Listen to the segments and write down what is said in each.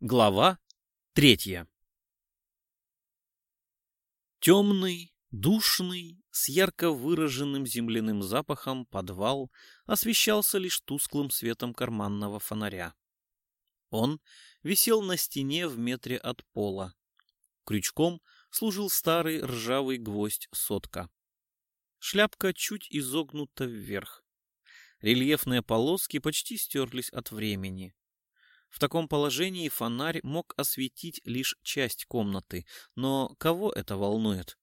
Глава третья Темный, душный, с ярко выраженным земляным запахом подвал освещался лишь тусклым светом карманного фонаря. Он висел на стене в метре от пола. Крючком служил старый ржавый гвоздь сотка. Шляпка чуть изогнута вверх. Рельефные полоски почти стерлись от времени. В таком положении фонарь мог осветить лишь часть комнаты, но кого это волнует?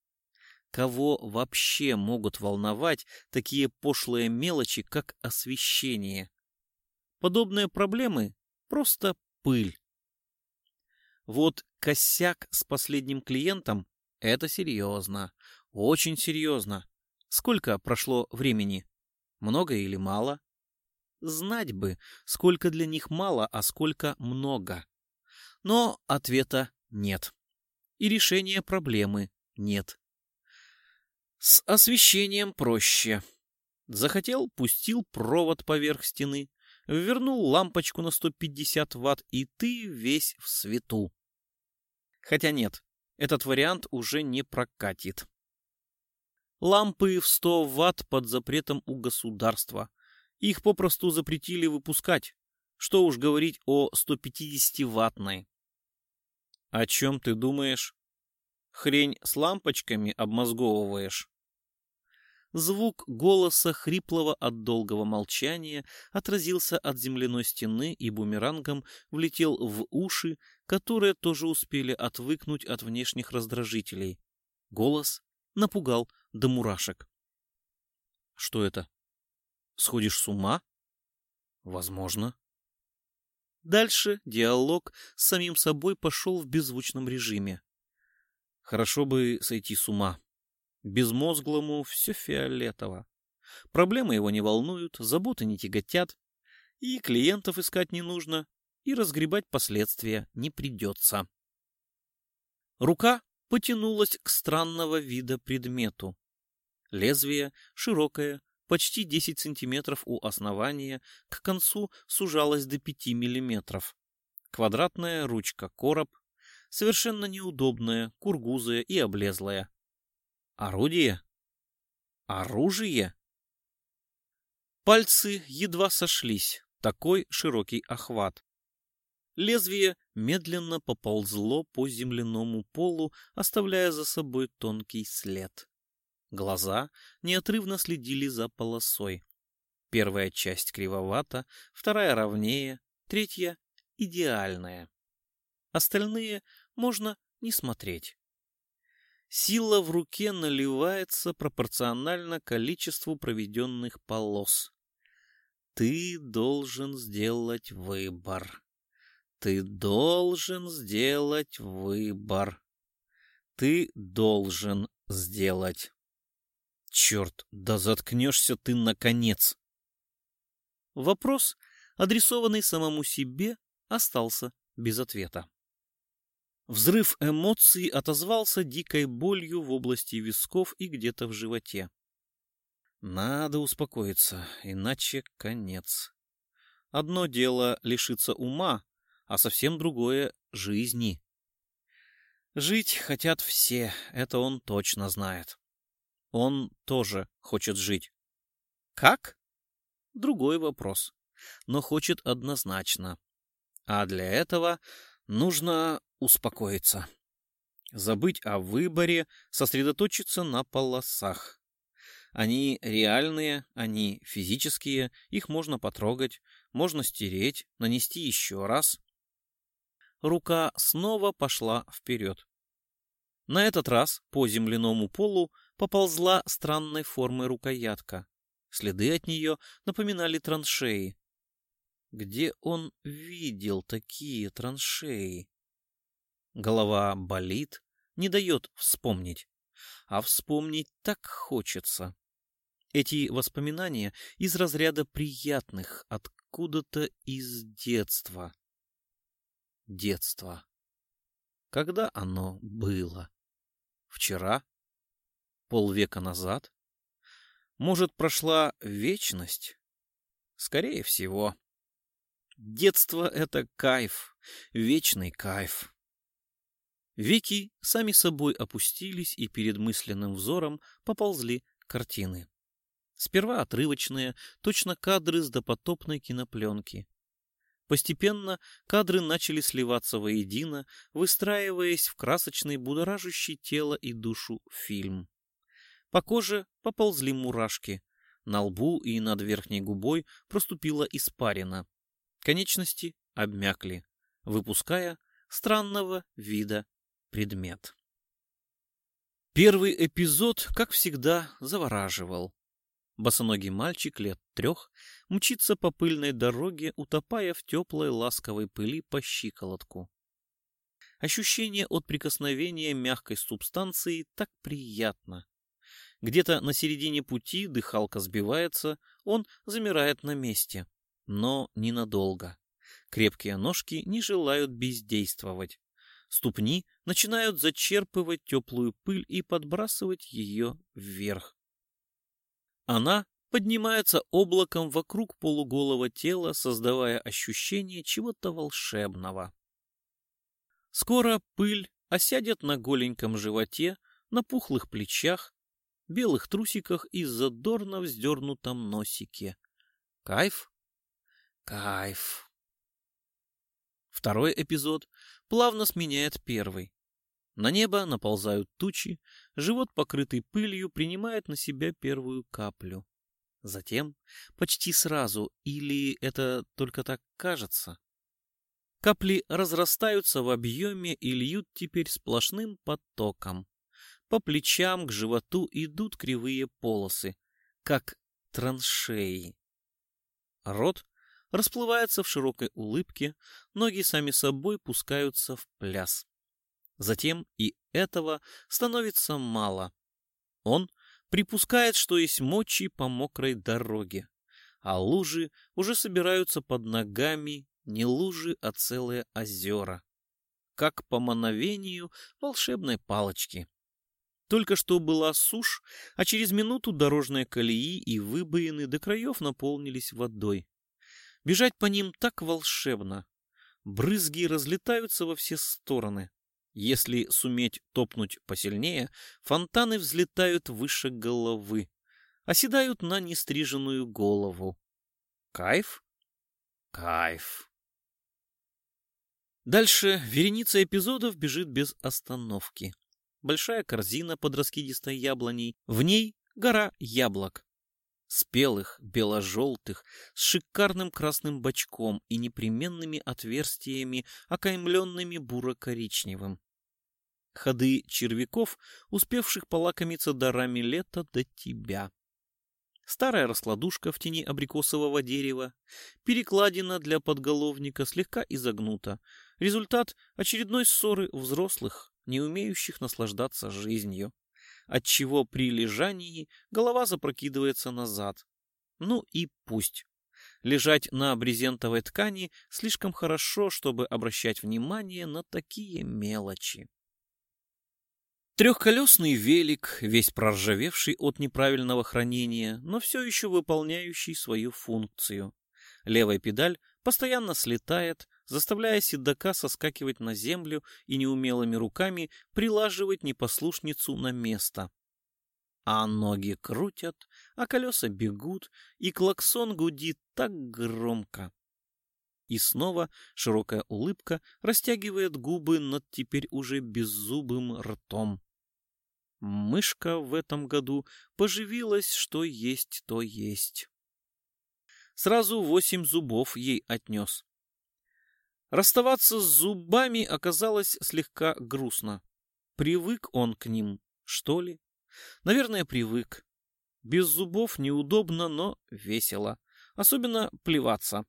Кого вообще могут волновать такие пошлые мелочи, как освещение? Подобные проблемы — просто пыль. Вот косяк с последним клиентом — это серьезно, очень серьезно. Сколько прошло времени? Много или мало? Знать бы, сколько для них мало, а сколько много. Но ответа нет. И решения проблемы нет. С освещением проще. Захотел, пустил провод поверх стены, вернул лампочку на 150 ватт, и ты весь в свету. Хотя нет, этот вариант уже не прокатит. Лампы в 100 ватт под запретом у государства. Их попросту запретили выпускать. Что уж говорить о 150-ваттной. О чем ты думаешь? Хрень с лампочками обмозговываешь? Звук голоса, хриплого от долгого молчания, отразился от земляной стены и бумерангом влетел в уши, которые тоже успели отвыкнуть от внешних раздражителей. Голос напугал до мурашек. Что это? Сходишь с ума? Возможно. Дальше диалог с самим собой пошел в беззвучном режиме. Хорошо бы сойти с ума. Безмозглому все фиолетово. Проблемы его не волнуют, заботы не тяготят, и клиентов искать не нужно, и разгребать последствия не придется. Рука потянулась к странного вида предмету. Лезвие широкое, почти 10 сантиметров у основания, к концу сужалась до 5 миллиметров. Квадратная ручка-короб, совершенно неудобная, кургузая и облезлая. Орудие? Оружие? Пальцы едва сошлись, такой широкий охват. Лезвие медленно поползло по земляному полу, оставляя за собой тонкий след. Глаза неотрывно следили за полосой. Первая часть кривовата, вторая ровнее, третья идеальная. Остальные можно не смотреть. Сила в руке наливается пропорционально количеству проведенных полос. Ты должен сделать выбор. Ты должен сделать выбор. Ты должен сделать Черт, да заткнешься ты наконец! Вопрос, адресованный самому себе, остался без ответа. Взрыв эмоций отозвался дикой болью в области висков и где-то в животе. Надо успокоиться, иначе конец. Одно дело лишиться ума, а совсем другое — жизни. Жить хотят все, это он точно знает. Он тоже хочет жить. Как? Другой вопрос. Но хочет однозначно. А для этого нужно успокоиться. Забыть о выборе, сосредоточиться на полосах. Они реальные, они физические, их можно потрогать, можно стереть, нанести еще раз. Рука снова пошла вперед. На этот раз по земляному полу поползла странной формы рукоятка. Следы от нее напоминали траншеи. Где он видел такие траншеи? Голова болит, не дает вспомнить. А вспомнить так хочется. Эти воспоминания из разряда приятных, откуда-то из детства. Детство. Когда оно было? Вчера? Полвека назад? Может, прошла вечность? Скорее всего. Детство — это кайф, вечный кайф. Веки сами собой опустились, и перед мысленным взором поползли картины. Сперва отрывочные, точно кадры с допотопной кинопленки. Постепенно кадры начали сливаться воедино, выстраиваясь в красочный, будоражащий тело и душу фильм. По коже поползли мурашки. На лбу и над верхней губой проступила испарина. Конечности обмякли, выпуская странного вида предмет. Первый эпизод, как всегда, завораживал. Босоногий мальчик лет трех мчится по пыльной дороге, утопая в теплой ласковой пыли по щиколотку. Ощущение от прикосновения мягкой субстанции так приятно. Где-то на середине пути дыхалка сбивается, он замирает на месте. Но ненадолго. Крепкие ножки не желают бездействовать. Ступни начинают зачерпывать теплую пыль и подбрасывать ее вверх. Она поднимается облаком вокруг полуголого тела, создавая ощущение чего-то волшебного. Скоро пыль осядет на голеньком животе, на пухлых плечах, белых трусиках и задорно вздернутом носике. Кайф? Кайф. Второй эпизод плавно сменяет первый. На небо наползают тучи, живот, покрытый пылью, принимает на себя первую каплю. Затем, почти сразу, или это только так кажется, капли разрастаются в объеме и льют теперь сплошным потоком. По плечам к животу идут кривые полосы, как траншеи. Рот расплывается в широкой улыбке, ноги сами собой пускаются в пляс. Затем и этого становится мало. Он припускает, что есть мочи по мокрой дороге, а лужи уже собираются под ногами, не лужи, а целые озера, как по мановению волшебной палочки. Только что была сушь, а через минуту дорожные колеи и выбоины до краев наполнились водой. Бежать по ним так волшебно. Брызги разлетаются во все стороны. Если суметь топнуть посильнее, фонтаны взлетают выше головы, оседают на нестриженную голову. Кайф? Кайф. Дальше вереница эпизодов бежит без остановки. Большая корзина под раскидистой яблоней, в ней гора яблок спелых, бело-желтых, с шикарным красным бочком и непременными отверстиями, окаймленными буро-коричневым. Ходы червяков, успевших полакомиться дарами лета до тебя. Старая раскладушка в тени абрикосового дерева, перекладина для подголовника слегка изогнута. Результат очередной ссоры взрослых, не умеющих наслаждаться жизнью отчего при лежании голова запрокидывается назад. Ну и пусть. Лежать на брезентовой ткани слишком хорошо, чтобы обращать внимание на такие мелочи. Трехколесный велик, весь проржавевший от неправильного хранения, но все еще выполняющий свою функцию. Левая педаль постоянно слетает, заставляя седока соскакивать на землю и неумелыми руками прилаживать непослушницу на место. А ноги крутят, а колеса бегут, и клаксон гудит так громко. И снова широкая улыбка растягивает губы над теперь уже беззубым ртом. Мышка в этом году поживилась, что есть, то есть. Сразу восемь зубов ей отнес. Расставаться с зубами оказалось слегка грустно. Привык он к ним, что ли? Наверное, привык. Без зубов неудобно, но весело. Особенно плеваться.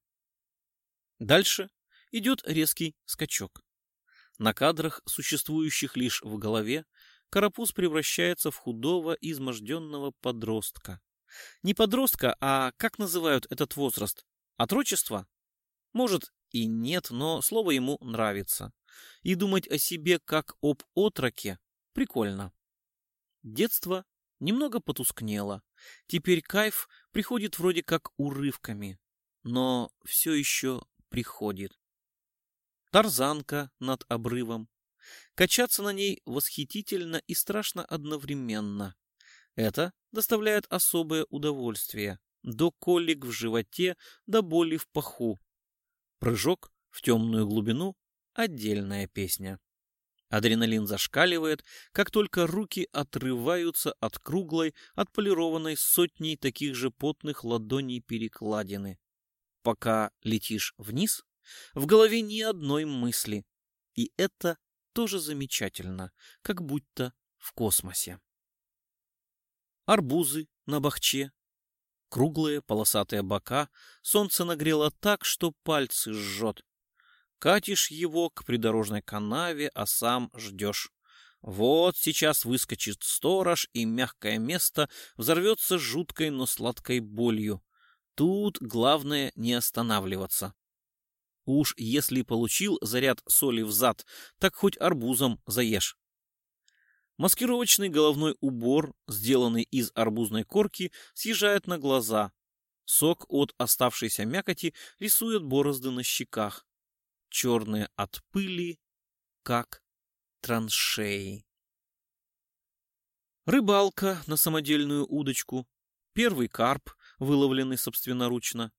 Дальше идет резкий скачок. На кадрах, существующих лишь в голове, карапуз превращается в худого, изможденного подростка. Не подростка, а как называют этот возраст? Отрочество? Может, и нет, но слово ему нравится. И думать о себе как об отроке прикольно. Детство немного потускнело. Теперь кайф приходит вроде как урывками, но все еще приходит. Тарзанка над обрывом. Качаться на ней восхитительно и страшно одновременно. Это доставляет особое удовольствие. До колик в животе, до боли в паху. Прыжок в темную глубину — отдельная песня. Адреналин зашкаливает, как только руки отрываются от круглой, отполированной сотней таких же потных ладоней перекладины. Пока летишь вниз, в голове ни одной мысли. И это тоже замечательно, как будто в космосе. Арбузы на бахче. Круглые полосатые бока солнце нагрело так, что пальцы жжет. Катишь его к придорожной канаве, а сам ждешь. Вот сейчас выскочит сторож, и мягкое место взорвется жуткой, но сладкой болью. Тут главное не останавливаться. Уж если получил заряд соли в зад, так хоть арбузом заешь. Маскировочный головной убор, сделанный из арбузной корки, съезжает на глаза. Сок от оставшейся мякоти рисует борозды на щеках черные от пыли, как траншеи. Рыбалка на самодельную удочку, первый карп, выловленный собственноручно,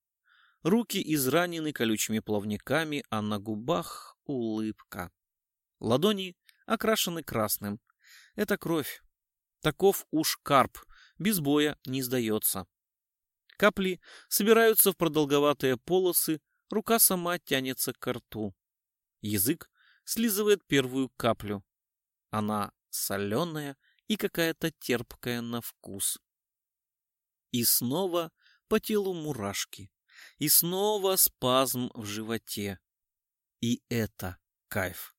руки изранены колючими плавниками, а на губах улыбка. Ладони окрашены красным. Это кровь. Таков уж карп, без боя не сдается. Капли собираются в продолговатые полосы, Рука сама тянется к рту. Язык слизывает первую каплю. Она соленая и какая-то терпкая на вкус. И снова по телу мурашки. И снова спазм в животе. И это кайф.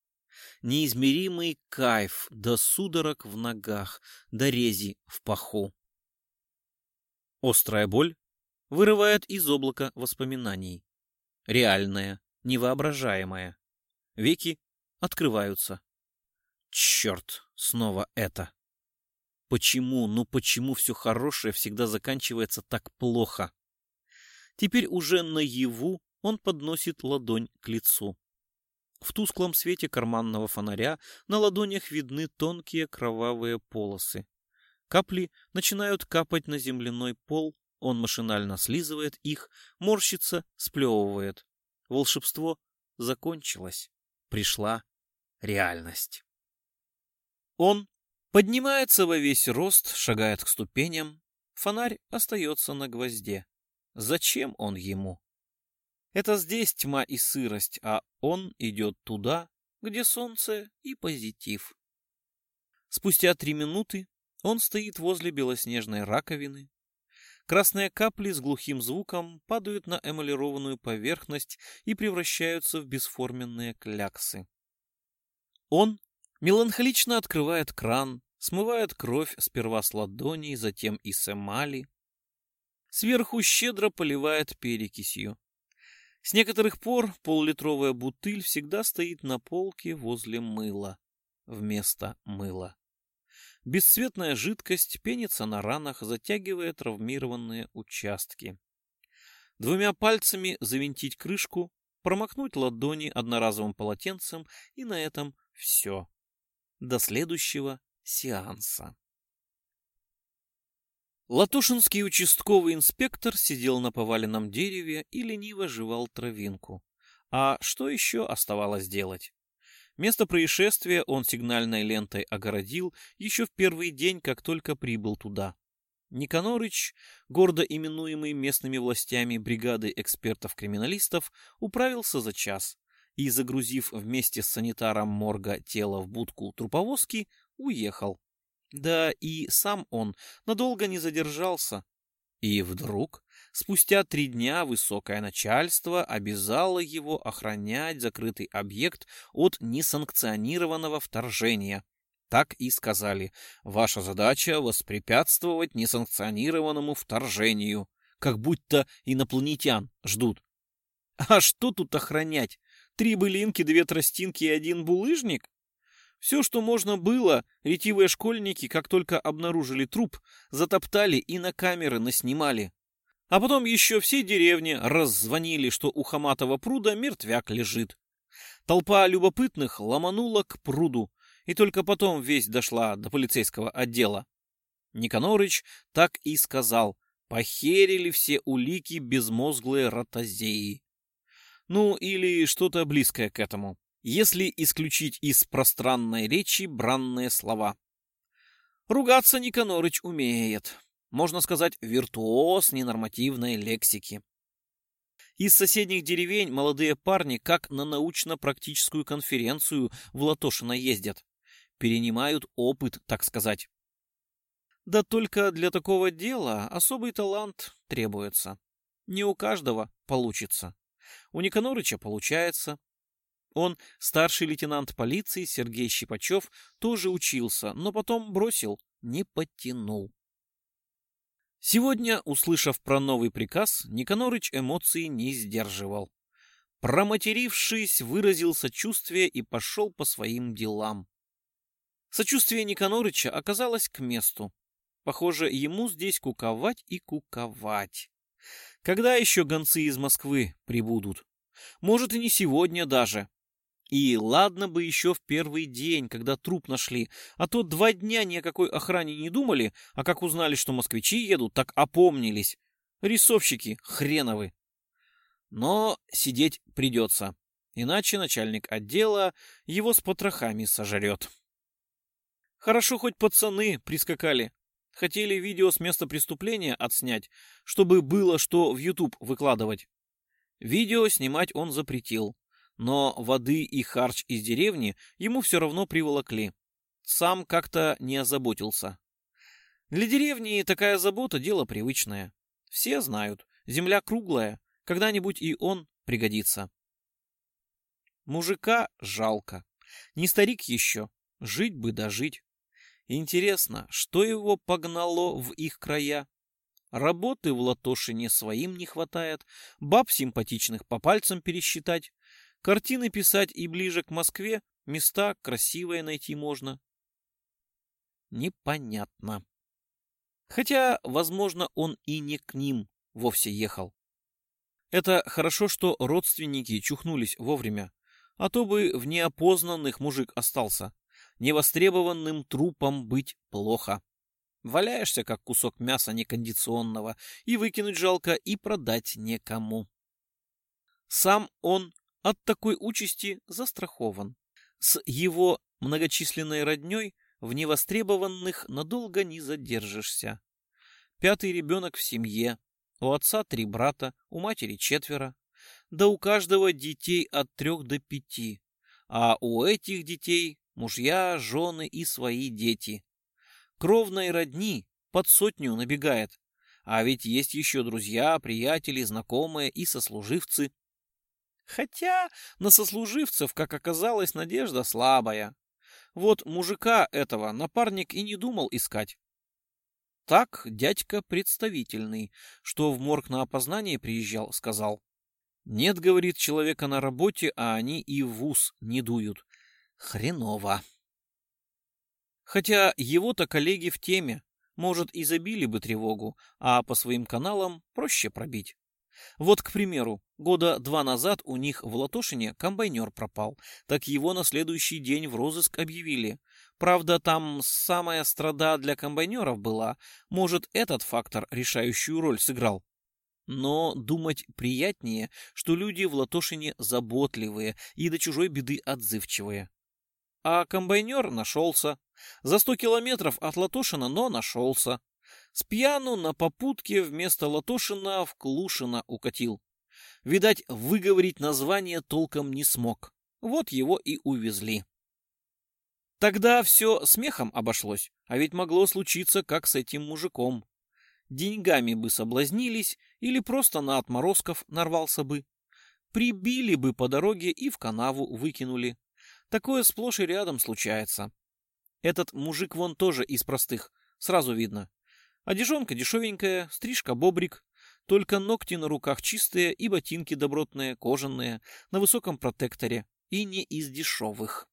Неизмеримый кайф до судорог в ногах, до рези в паху. Острая боль вырывает из облака воспоминаний реальное, невоображаемое. Веки открываются. Черт, снова это. Почему, ну почему все хорошее всегда заканчивается так плохо? Теперь уже наяву он подносит ладонь к лицу. В тусклом свете карманного фонаря на ладонях видны тонкие кровавые полосы. Капли начинают капать на земляной пол, он машинально слизывает их, морщится, сплевывает. Волшебство закончилось. Пришла реальность. Он поднимается во весь рост, шагает к ступеням. Фонарь остается на гвозде. Зачем он ему? Это здесь тьма и сырость, а он идет туда, где солнце и позитив. Спустя три минуты он стоит возле белоснежной раковины, Красные капли с глухим звуком падают на эмалированную поверхность и превращаются в бесформенные кляксы. Он меланхолично открывает кран, смывает кровь сперва с ладоней, затем и с эмали. Сверху щедро поливает перекисью. С некоторых пор полулитровая бутыль всегда стоит на полке возле мыла, вместо мыла. Бесцветная жидкость пенится на ранах, затягивая травмированные участки. Двумя пальцами завинтить крышку, промокнуть ладони одноразовым полотенцем, и на этом все. До следующего сеанса. Латушинский участковый инспектор сидел на поваленном дереве и лениво жевал травинку. А что еще оставалось делать? Место происшествия он сигнальной лентой огородил еще в первый день, как только прибыл туда. Никанорыч, гордо именуемый местными властями бригадой экспертов-криминалистов, управился за час и, загрузив вместе с санитаром морга тело в будку труповозки, уехал. Да и сам он надолго не задержался. И вдруг Спустя три дня высокое начальство обязало его охранять закрытый объект от несанкционированного вторжения. Так и сказали. Ваша задача — воспрепятствовать несанкционированному вторжению. Как будто инопланетян ждут. А что тут охранять? Три былинки, две тростинки и один булыжник? Все, что можно было, ретивые школьники, как только обнаружили труп, затоптали и на камеры наснимали. А потом еще все деревни раззвонили, что у Хаматова пруда мертвяк лежит. Толпа любопытных ломанула к пруду, и только потом весть дошла до полицейского отдела. Никанорыч так и сказал, похерили все улики безмозглые ротозеи. Ну, или что-то близкое к этому, если исключить из пространной речи бранные слова. Ругаться Никанорыч умеет, можно сказать, виртуоз ненормативной лексики. Из соседних деревень молодые парни как на научно-практическую конференцию в Латошино ездят. Перенимают опыт, так сказать. Да только для такого дела особый талант требуется. Не у каждого получится. У Никанорыча получается. Он, старший лейтенант полиции Сергей Щипачев, тоже учился, но потом бросил, не подтянул. Сегодня, услышав про новый приказ, Никанорыч эмоций не сдерживал. Проматерившись, выразил сочувствие и пошел по своим делам. Сочувствие Никанорыча оказалось к месту. Похоже, ему здесь куковать и куковать. Когда еще гонцы из Москвы прибудут? Может, и не сегодня даже. И ладно бы еще в первый день, когда труп нашли, а то два дня ни о какой охране не думали, а как узнали, что москвичи едут, так опомнились. Рисовщики хреновы. Но сидеть придется, иначе начальник отдела его с потрохами сожрет. Хорошо хоть пацаны прискакали. Хотели видео с места преступления отснять, чтобы было что в YouTube выкладывать. Видео снимать он запретил, но воды и харч из деревни ему все равно приволокли. Сам как-то не озаботился. Для деревни такая забота – дело привычное. Все знают, земля круглая, когда-нибудь и он пригодится. Мужика жалко. Не старик еще, жить бы дожить. Интересно, что его погнало в их края? Работы в Латошине своим не хватает, баб симпатичных по пальцам пересчитать, картины писать и ближе к Москве места красивые найти можно. Непонятно. Хотя, возможно, он и не к ним вовсе ехал. Это хорошо, что родственники чухнулись вовремя, а то бы в неопознанных мужик остался, невостребованным трупом быть плохо. Валяешься, как кусок мяса некондиционного, и выкинуть жалко, и продать некому. Сам он от такой участи застрахован. С его многочисленной родней в невостребованных надолго не задержишься. Пятый ребенок в семье, у отца три брата, у матери четверо. Да у каждого детей от трех до пяти. А у этих детей мужья, жены и свои дети. Кровной родни под сотню набегает. А ведь есть еще друзья, приятели, знакомые и сослуживцы. Хотя на сослуживцев, как оказалось, надежда слабая. Вот мужика этого напарник и не думал искать. Так дядька представительный, что в морг на опознание приезжал, сказал. Нет, говорит, человека на работе, а они и в ус не дуют. Хреново. Хотя его-то коллеги в теме, может, и забили бы тревогу, а по своим каналам проще пробить. Вот, к примеру, года два назад у них в Латошине комбайнер пропал, так его на следующий день в розыск объявили. Правда, там самая страда для комбайнеров была, может, этот фактор решающую роль сыграл. Но думать приятнее, что люди в Латошине заботливые и до чужой беды отзывчивые. А комбайнер нашелся. За сто километров от Латошина, но нашелся. С пьяну на попутке вместо Латошина в Клушина укатил. Видать, выговорить название толком не смог. Вот его и увезли. Тогда все смехом обошлось, а ведь могло случиться, как с этим мужиком. Деньгами бы соблазнились или просто на отморозков нарвался бы. Прибили бы по дороге и в канаву выкинули. Такое сплошь и рядом случается. Этот мужик вон тоже из простых, сразу видно. Одежонка дешевенькая, стрижка бобрик, только ногти на руках чистые и ботинки добротные, кожаные, на высоком протекторе и не из дешевых.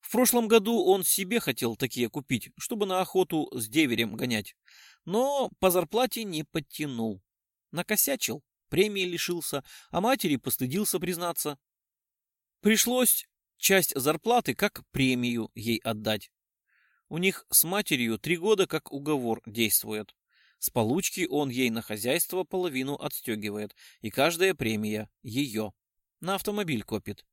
В прошлом году он себе хотел такие купить, чтобы на охоту с деверем гонять, но по зарплате не подтянул. Накосячил, премии лишился, а матери постыдился признаться. Пришлось часть зарплаты как премию ей отдать. У них с матерью три года как уговор действует. С получки он ей на хозяйство половину отстегивает, и каждая премия ее. На автомобиль копит.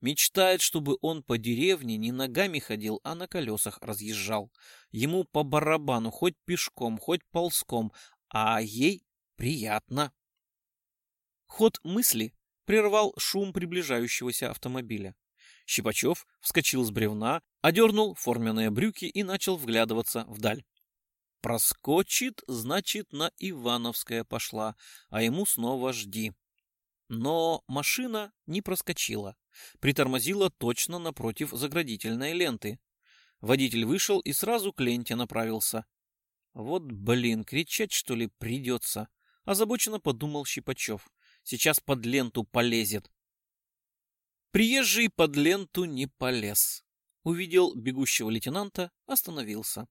Мечтает, чтобы он по деревне не ногами ходил, а на колесах разъезжал. Ему по барабану, хоть пешком, хоть ползком, а ей приятно. Ход мысли прервал шум приближающегося автомобиля. Щипачев вскочил с бревна, одернул форменные брюки и начал вглядываться вдаль. Проскочит, значит, на Ивановское пошла, а ему снова жди. Но машина не проскочила. Притормозила точно напротив заградительной ленты. Водитель вышел и сразу к ленте направился. Вот, блин, кричать, что ли, придется? Озабоченно подумал Щипачев. Сейчас под ленту полезет. Приезжий под ленту не полез. Увидел бегущего лейтенанта, остановился.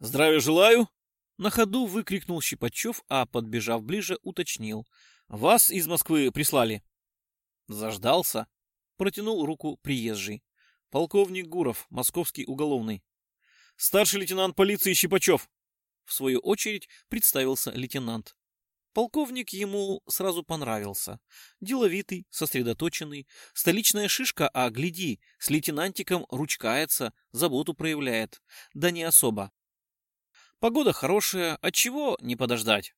«Здравия желаю!» На ходу выкрикнул Щипачев, а, подбежав ближе, уточнил. «Вас из Москвы прислали?» Заждался. Протянул руку приезжий. Полковник Гуров, московский уголовный. Старший лейтенант полиции Щипачев. В свою очередь представился лейтенант. Полковник ему сразу понравился. Деловитый, сосредоточенный, столичная шишка, а гляди, с лейтенантиком ручкается, заботу проявляет. Да не особо. Погода хорошая, от чего не подождать?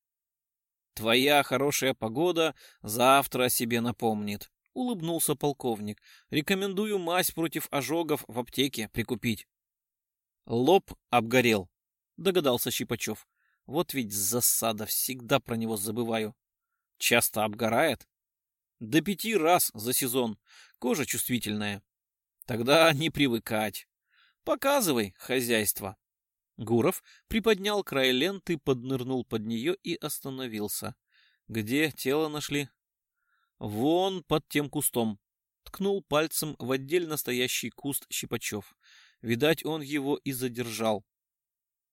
Твоя хорошая погода завтра о себе напомнит, улыбнулся полковник. Рекомендую мазь против ожогов в аптеке прикупить. Лоб обгорел, догадался Щипачев. Вот ведь засада, всегда про него забываю. Часто обгорает? До пяти раз за сезон. Кожа чувствительная. Тогда не привыкать. Показывай хозяйство. Гуров приподнял край ленты, поднырнул под нее и остановился. Где тело нашли? Вон под тем кустом. Ткнул пальцем в отдельно стоящий куст Щипачев. Видать, он его и задержал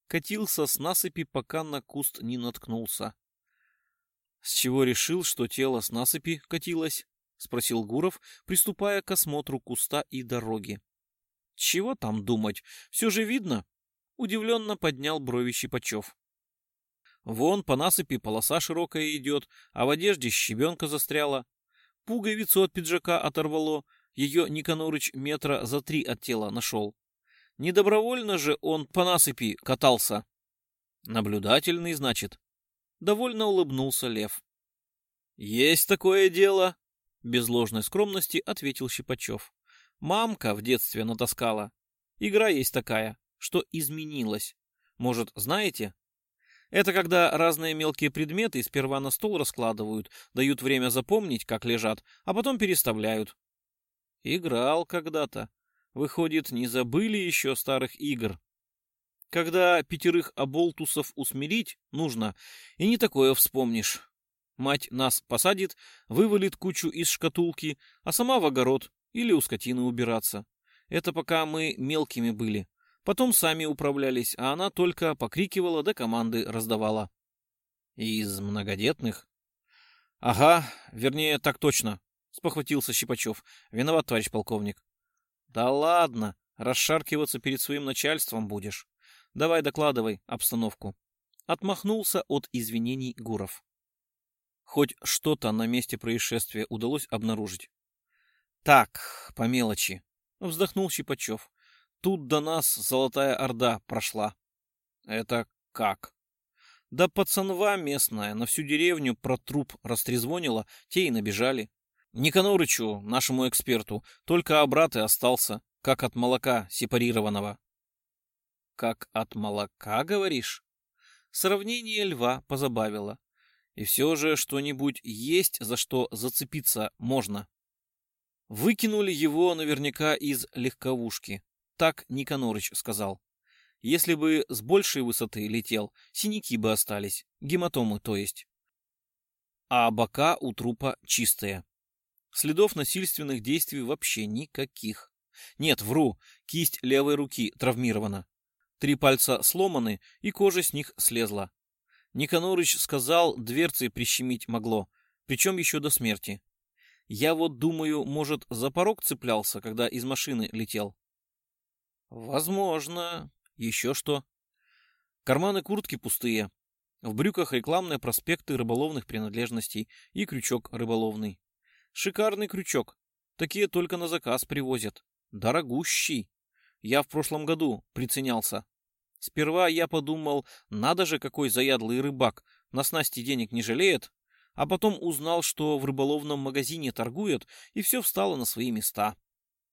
катился с насыпи, пока на куст не наткнулся. — С чего решил, что тело с насыпи катилось? — спросил Гуров, приступая к осмотру куста и дороги. — Чего там думать? Все же видно. Удивленно поднял брови Щипачев. Вон по насыпи полоса широкая идет, а в одежде щебенка застряла. Пуговицу от пиджака оторвало, ее Никанорыч метра за три от тела нашел. Недобровольно же он по насыпи катался. Наблюдательный, значит. Довольно улыбнулся Лев. Есть такое дело, без ложной скромности ответил Щипачев. Мамка в детстве натаскала. Игра есть такая, что изменилась. Может, знаете? Это когда разные мелкие предметы сперва на стол раскладывают, дают время запомнить, как лежат, а потом переставляют. Играл когда-то, Выходит, не забыли еще старых игр. Когда пятерых оболтусов усмирить нужно, и не такое вспомнишь. Мать нас посадит, вывалит кучу из шкатулки, а сама в огород или у скотины убираться. Это пока мы мелкими были. Потом сами управлялись, а она только покрикивала да команды раздавала. Из многодетных? Ага, вернее, так точно, спохватился Щипачев. Виноват, товарищ полковник. Да ладно, расшаркиваться перед своим начальством будешь. Давай докладывай обстановку. Отмахнулся от извинений Гуров. Хоть что-то на месте происшествия удалось обнаружить. Так, по мелочи. Вздохнул Щипачев. Тут до нас Золотая Орда прошла. Это как? Да пацанва местная на всю деревню про труп растрезвонила, те и набежали. Никанорычу, нашему эксперту, только обрат и остался, как от молока сепарированного. Как от молока, говоришь? Сравнение льва позабавило. И все же что-нибудь есть, за что зацепиться можно. Выкинули его наверняка из легковушки. Так Никанорыч сказал. Если бы с большей высоты летел, синяки бы остались, гематомы то есть. А бока у трупа чистые. Следов насильственных действий вообще никаких. Нет, вру, кисть левой руки травмирована. Три пальца сломаны, и кожа с них слезла. Никанорыч сказал, дверцы прищемить могло, причем еще до смерти. Я вот думаю, может, за порог цеплялся, когда из машины летел. Возможно. Еще что? Карманы куртки пустые. В брюках рекламные проспекты рыболовных принадлежностей и крючок рыболовный. Шикарный крючок. Такие только на заказ привозят. Дорогущий. Я в прошлом году приценялся. Сперва я подумал, надо же, какой заядлый рыбак, на снасти денег не жалеет, а потом узнал, что в рыболовном магазине торгуют, и все встало на свои места.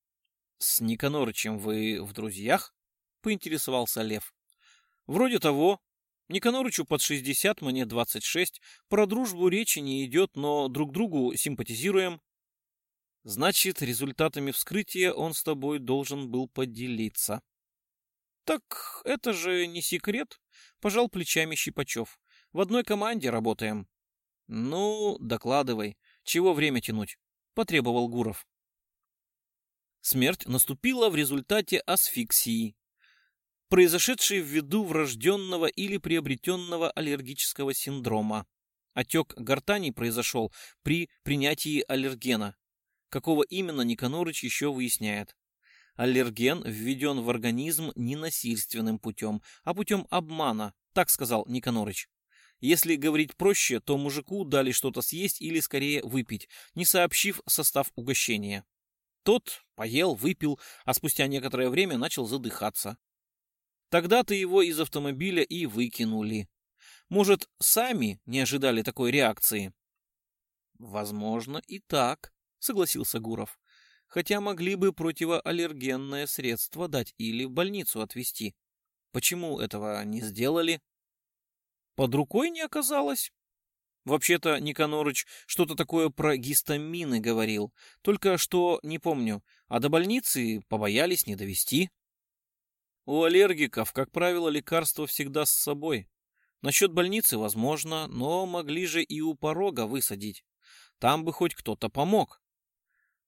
— С Никанорычем вы в друзьях? — поинтересовался Лев. — Вроде того. Никанорычу под 60, мне 26. Про дружбу речи не идет, но друг другу симпатизируем. — Значит, результатами вскрытия он с тобой должен был поделиться. — Так это же не секрет, — пожал плечами Щипачев. — В одной команде работаем. «Ну, докладывай. Чего время тянуть?» — потребовал Гуров. Смерть наступила в результате асфиксии, произошедшей ввиду врожденного или приобретенного аллергического синдрома. Отек гортани произошел при принятии аллергена. Какого именно Никанорыч еще выясняет. Аллерген введен в организм не насильственным путем, а путем обмана, так сказал Никанорыч. Если говорить проще, то мужику дали что-то съесть или скорее выпить, не сообщив состав угощения. Тот поел, выпил, а спустя некоторое время начал задыхаться. Тогда-то его из автомобиля и выкинули. Может, сами не ожидали такой реакции? Возможно, и так, согласился Гуров. Хотя могли бы противоаллергенное средство дать или в больницу отвезти. Почему этого не сделали? под рукой не оказалось. Вообще-то Никанорыч что-то такое про гистамины говорил, только что не помню, а до больницы побоялись не довести. У аллергиков, как правило, лекарства всегда с собой. Насчет больницы возможно, но могли же и у порога высадить. Там бы хоть кто-то помог.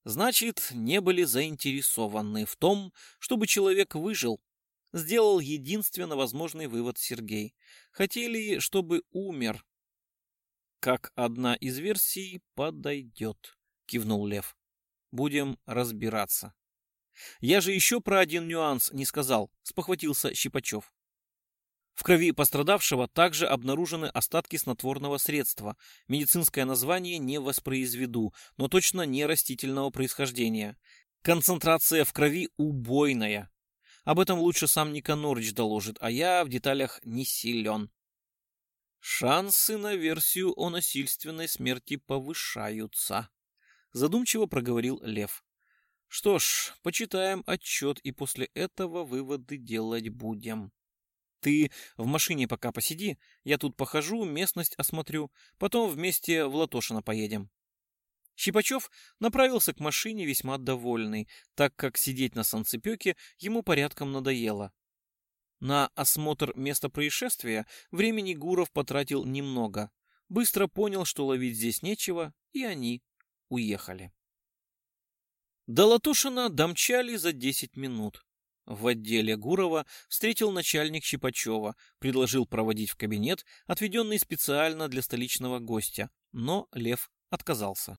Значит, не были заинтересованы в том, чтобы человек выжил, сделал единственно возможный вывод Сергей. Хотели, чтобы умер. Как одна из версий подойдет, кивнул Лев. Будем разбираться. Я же еще про один нюанс не сказал, спохватился Щипачев. В крови пострадавшего также обнаружены остатки снотворного средства. Медицинское название не воспроизведу, но точно не растительного происхождения. Концентрация в крови убойная. Об этом лучше сам Никанорыч доложит, а я в деталях не силен. Шансы на версию о насильственной смерти повышаются, задумчиво проговорил Лев. Что ж, почитаем отчет и после этого выводы делать будем. Ты в машине пока посиди, я тут похожу, местность осмотрю, потом вместе в Латошино поедем. Щипачев направился к машине весьма довольный, так как сидеть на санцепёке ему порядком надоело. На осмотр места происшествия времени Гуров потратил немного. Быстро понял, что ловить здесь нечего, и они уехали. До Латушина домчали за 10 минут. В отделе Гурова встретил начальник Щипачева, предложил проводить в кабинет, отведенный специально для столичного гостя, но Лев отказался.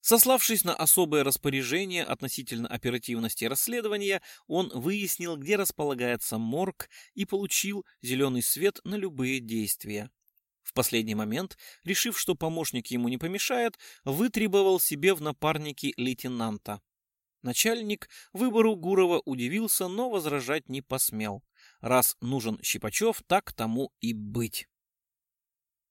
Сославшись на особое распоряжение относительно оперативности расследования, он выяснил, где располагается морг и получил зеленый свет на любые действия. В последний момент, решив, что помощник ему не помешает, вытребовал себе в напарники лейтенанта. Начальник выбору Гурова удивился, но возражать не посмел. Раз нужен Щипачев, так тому и быть.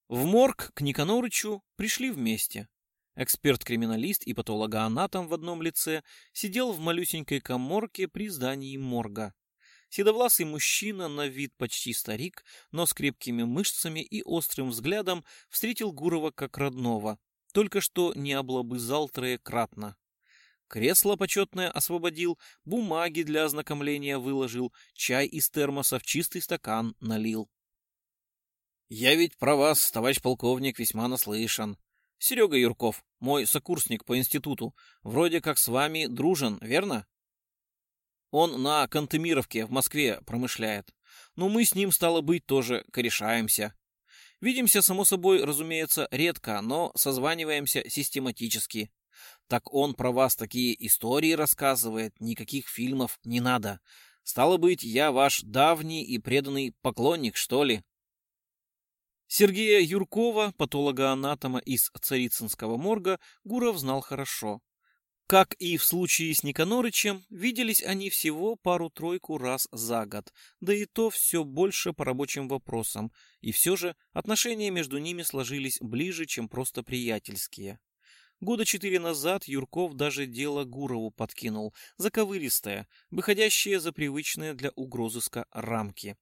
В морг к Никанорычу пришли вместе. Эксперт-криминалист и патологоанатом в одном лице сидел в малюсенькой коморке при здании морга. Седовласый мужчина, на вид почти старик, но с крепкими мышцами и острым взглядом, встретил Гурова как родного, только что не облобызал троекратно. Кресло почетное освободил, бумаги для ознакомления выложил, чай из термоса в чистый стакан налил. — Я ведь про вас, товарищ полковник, весьма наслышан, Серега Юрков, мой сокурсник по институту, вроде как с вами дружен, верно? Он на Кантемировке в Москве промышляет. Но мы с ним, стало быть, тоже корешаемся. Видимся, само собой, разумеется, редко, но созваниваемся систематически. Так он про вас такие истории рассказывает, никаких фильмов не надо. Стало быть, я ваш давний и преданный поклонник, что ли? Сергея Юркова, патолога-анатома из Царицынского морга, Гуров знал хорошо. Как и в случае с Никанорычем, виделись они всего пару-тройку раз за год, да и то все больше по рабочим вопросам, и все же отношения между ними сложились ближе, чем просто приятельские. Года четыре назад Юрков даже дело Гурову подкинул, заковыристое, выходящее за привычные для угрозыска рамки.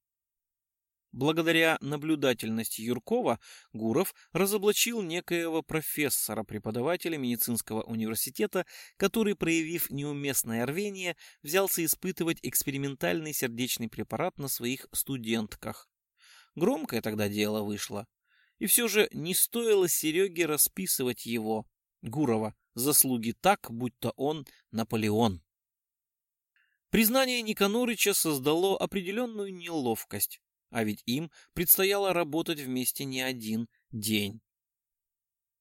Благодаря наблюдательности Юркова Гуров разоблачил некоего профессора-преподавателя медицинского университета, который, проявив неуместное рвение, взялся испытывать экспериментальный сердечный препарат на своих студентках. Громкое тогда дело вышло. И все же не стоило Сереге расписывать его, Гурова, заслуги так, будто он Наполеон. Признание Никанорыча создало определенную неловкость, а ведь им предстояло работать вместе не один день.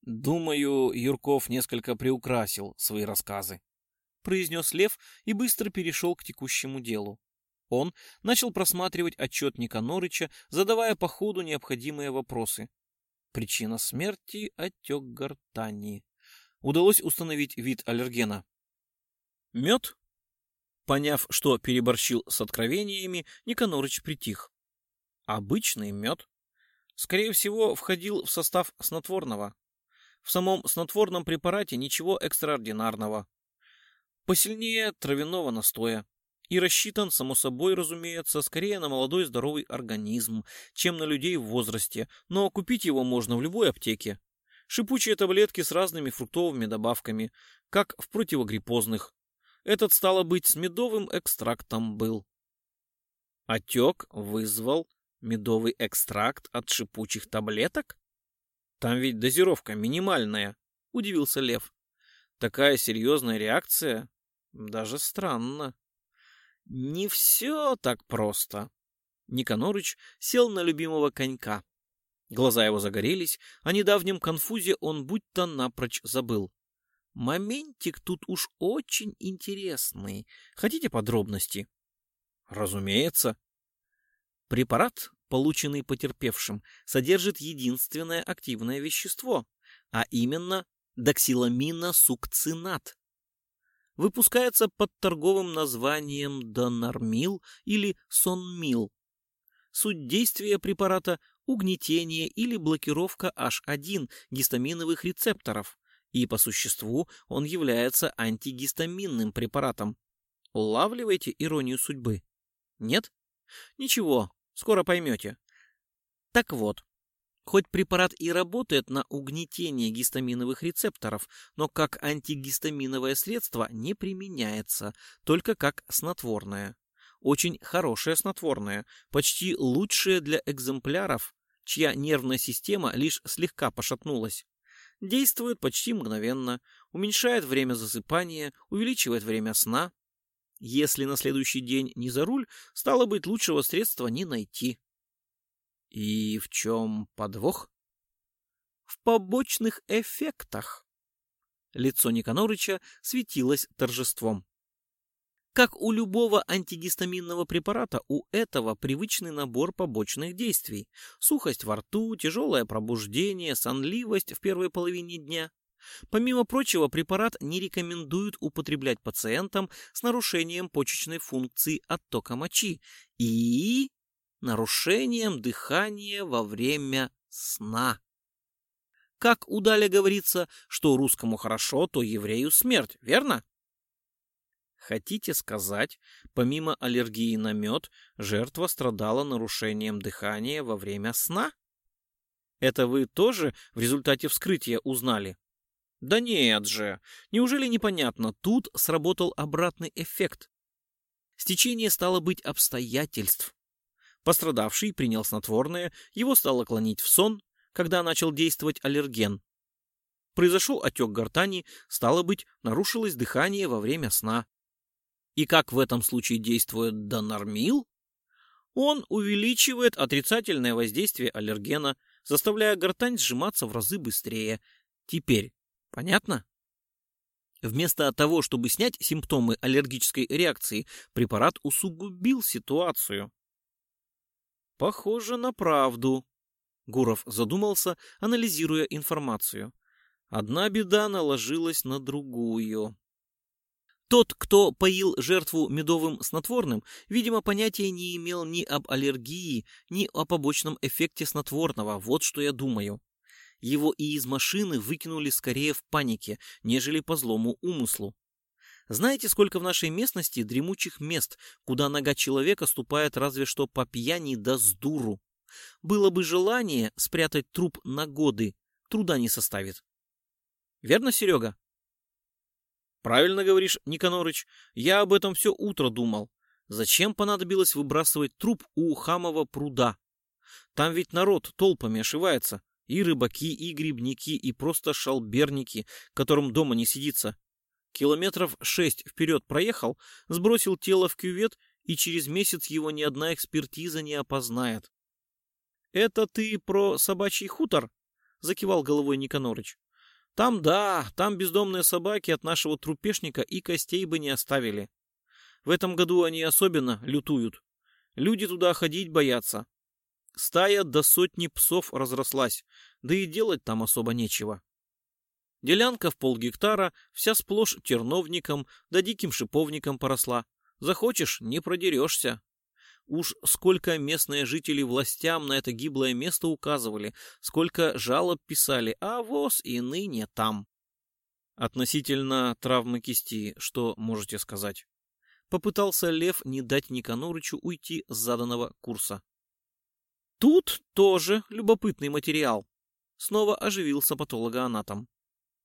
«Думаю, Юрков несколько приукрасил свои рассказы», — произнес Лев и быстро перешел к текущему делу. Он начал просматривать отчет Никанорыча, задавая по ходу необходимые вопросы. Причина смерти — отек гортани удалось установить вид аллергена. Мед? Поняв, что переборщил с откровениями, Никанорыч притих. Обычный мед. Скорее всего, входил в состав снотворного. В самом снотворном препарате ничего экстраординарного. Посильнее травяного настоя. И рассчитан, само собой, разумеется, скорее на молодой здоровый организм, чем на людей в возрасте, но купить его можно в любой аптеке. Шипучие таблетки с разными фруктовыми добавками, как в противогриппозных. Этот, стало быть, с медовым экстрактом был. Отек вызвал медовый экстракт от шипучих таблеток? Там ведь дозировка минимальная, удивился Лев. Такая серьезная реакция? Даже странно. Не все так просто. Никанорыч сел на любимого конька, Глаза его загорелись, о недавнем конфузе он будто напрочь забыл. Моментик тут уж очень интересный. Хотите подробности? Разумеется. Препарат, полученный потерпевшим, содержит единственное активное вещество, а именно доксиламиносукцинат. Выпускается под торговым названием Донормил или Сонмил. Суть действия препарата угнетение или блокировка H1 гистаминовых рецепторов, и по существу он является антигистаминным препаратом. Улавливаете иронию судьбы? Нет? Ничего, скоро поймете. Так вот, хоть препарат и работает на угнетение гистаминовых рецепторов, но как антигистаминовое средство не применяется, только как снотворное. Очень хорошее снотворное, почти лучшее для экземпляров, чья нервная система лишь слегка пошатнулась. Действует почти мгновенно, уменьшает время засыпания, увеличивает время сна. Если на следующий день не за руль, стало быть, лучшего средства не найти. И в чем подвох? В побочных эффектах. Лицо Никанорыча светилось торжеством. Как у любого антигистаминного препарата, у этого привычный набор побочных действий. Сухость во рту, тяжелое пробуждение, сонливость в первой половине дня. Помимо прочего, препарат не рекомендуют употреблять пациентам с нарушением почечной функции оттока мочи и нарушением дыхания во время сна. Как у Даля говорится, что русскому хорошо, то еврею смерть, верно? Хотите сказать, помимо аллергии на мед, жертва страдала нарушением дыхания во время сна? Это вы тоже в результате вскрытия узнали? Да нет же, неужели непонятно, тут сработал обратный эффект. Стечение стало быть обстоятельств. Пострадавший принял снотворное, его стало клонить в сон, когда начал действовать аллерген. Произошел отек гортани, стало быть, нарушилось дыхание во время сна. И как в этом случае действует донормил? Он увеличивает отрицательное воздействие аллергена, заставляя гортань сжиматься в разы быстрее. Теперь понятно? Вместо того, чтобы снять симптомы аллергической реакции, препарат усугубил ситуацию. Похоже на правду. Гуров задумался, анализируя информацию. Одна беда наложилась на другую. Тот, кто поил жертву медовым снотворным, видимо, понятия не имел ни об аллергии, ни о побочном эффекте снотворного. Вот что я думаю. Его и из машины выкинули скорее в панике, нежели по злому умыслу. Знаете, сколько в нашей местности дремучих мест, куда нога человека ступает разве что по пьяни да с дуру? Было бы желание спрятать труп на годы, труда не составит. Верно, Серега? Правильно говоришь, Никанорыч. Я об этом все утро думал. Зачем понадобилось выбрасывать труп у Хамова пруда? Там ведь народ толпами ошивается. И рыбаки, и грибники, и просто шалберники, которым дома не сидится. Километров шесть вперед проехал, сбросил тело в кювет, и через месяц его ни одна экспертиза не опознает. — Это ты про собачий хутор? — закивал головой Никанорыч. — Там да, там бездомные собаки от нашего трупешника и костей бы не оставили. В этом году они особенно лютуют. Люди туда ходить боятся. Стая до сотни псов разрослась, да и делать там особо нечего. Делянка в полгектара, вся сплошь терновником да диким шиповником поросла. Захочешь, не продерешься. Уж сколько местные жители властям на это гиблое место указывали, сколько жалоб писали, а воз и ныне там. Относительно травмы кисти, что можете сказать? Попытался Лев не дать Никанорычу уйти с заданного курса. Тут тоже любопытный материал. Снова оживился патологоанатом.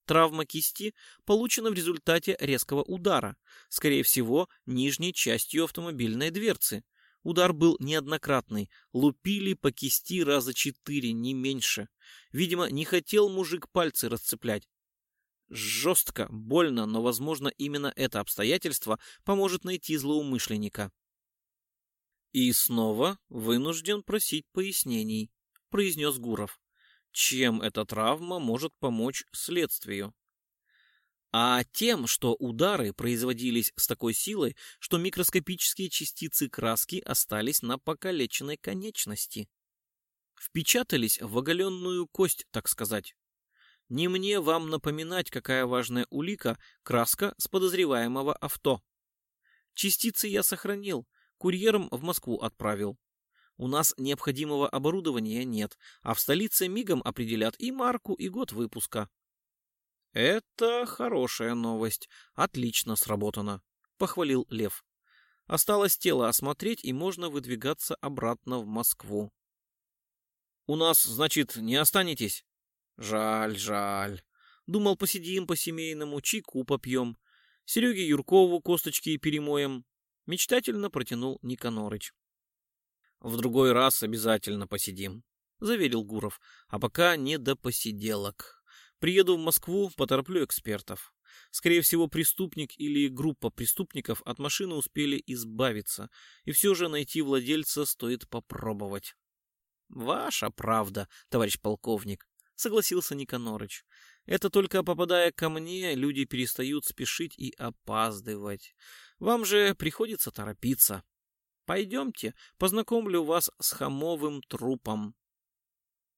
Травма кисти получена в результате резкого удара, скорее всего, нижней частью автомобильной дверцы. Удар был неоднократный, лупили по кисти раза четыре, не меньше. Видимо, не хотел мужик пальцы расцеплять. Жестко, больно, но, возможно, именно это обстоятельство поможет найти злоумышленника. «И снова вынужден просить пояснений», — произнес Гуров. «Чем эта травма может помочь следствию?» а тем, что удары производились с такой силой, что микроскопические частицы краски остались на покалеченной конечности. Впечатались в оголенную кость, так сказать. Не мне вам напоминать, какая важная улика краска с подозреваемого авто. Частицы я сохранил, Курьером в Москву отправил. У нас необходимого оборудования нет, а в столице мигом определят и марку, и год выпуска. Это хорошая новость. Отлично сработано, похвалил Лев. Осталось тело осмотреть, и можно выдвигаться обратно в Москву. У нас, значит, не останетесь? Жаль, жаль. Думал, посидим по-семейному, чайку попьем. Сереге Юркову косточки перемоем. Мечтательно протянул Никанорыч. В другой раз обязательно посидим, заверил Гуров. А пока не до посиделок. Приеду в Москву, потороплю экспертов. Скорее всего, преступник или группа преступников от машины успели избавиться, и все же найти владельца стоит попробовать. Ваша правда, товарищ полковник, согласился Никанорыч. Это только попадая ко мне, люди перестают спешить и опаздывать. Вам же приходится торопиться. Пойдемте, познакомлю вас с хамовым трупом.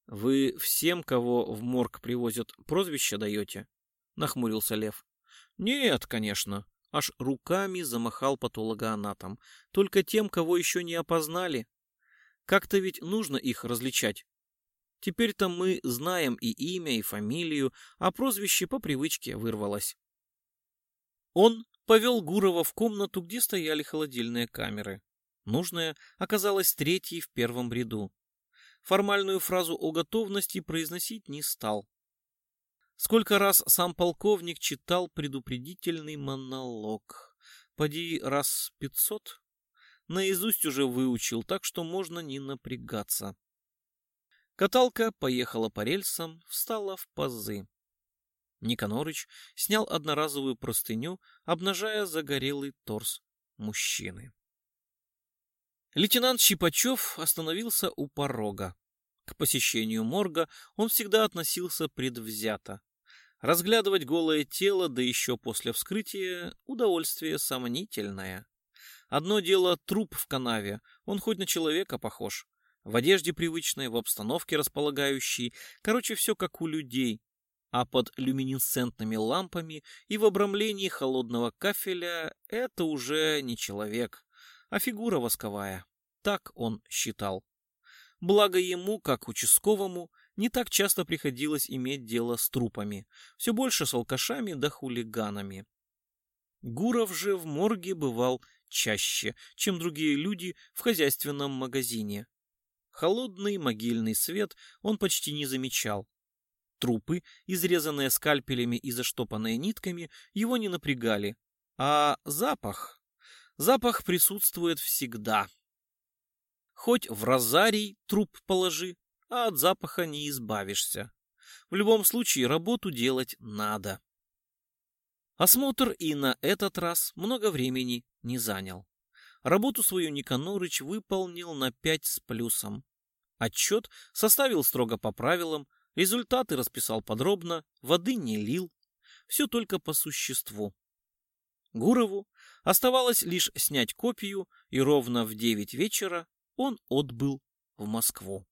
Вы всем, кого в морг привозят, прозвище даете? Нахмурился Лев. Нет, конечно. Аж руками замахал патологоанатом. Только тем, кого еще не опознали. Как-то ведь нужно их различать. Теперь-то мы знаем и имя, и фамилию, а прозвище по привычке вырвалось. Он повел Гурова в комнату, где стояли холодильные камеры. Нужная оказалась третьей в первом ряду. Формальную фразу о готовности произносить не стал. Сколько раз сам полковник читал предупредительный монолог? Поди раз пятьсот? Наизусть уже выучил, так что можно не напрягаться. Каталка поехала по рельсам, встала в пазы. Никанорыч снял одноразовую простыню, обнажая загорелый торс. мужчины. Лейтенант Щипачев остановился у порога. К посещению морга он всегда относился предвзято. Разглядывать голое тело, да еще после вскрытия, удовольствие сомнительное. Одно дело труп в канаве, он хоть на человека похож. В одежде привычной, в обстановке располагающей, короче, все как у людей. А под люминесцентными лампами и в обрамлении холодного кафеля это уже не человек, а фигура восковая. Так он считал. Благо ему, как участковому, не так часто приходилось иметь дело с трупами, все больше с алкашами да хулиганами. Гуров же в морге бывал чаще, чем другие люди в хозяйственном магазине. Холодный могильный свет он почти не замечал. Трупы, изрезанные скальпелями и заштопанные нитками, его не напрягали. А запах? Запах присутствует всегда. Хоть в розарий труп положи, а от запаха не избавишься. В любом случае работу делать надо. Осмотр и на этот раз много времени не занял. Работу свою Никанорыч выполнил на пять с плюсом. Отчет составил строго по правилам, результаты расписал подробно, воды не лил. Все только по существу. Гурову оставалось лишь снять копию, и ровно в девять вечера он отбыл в Москву.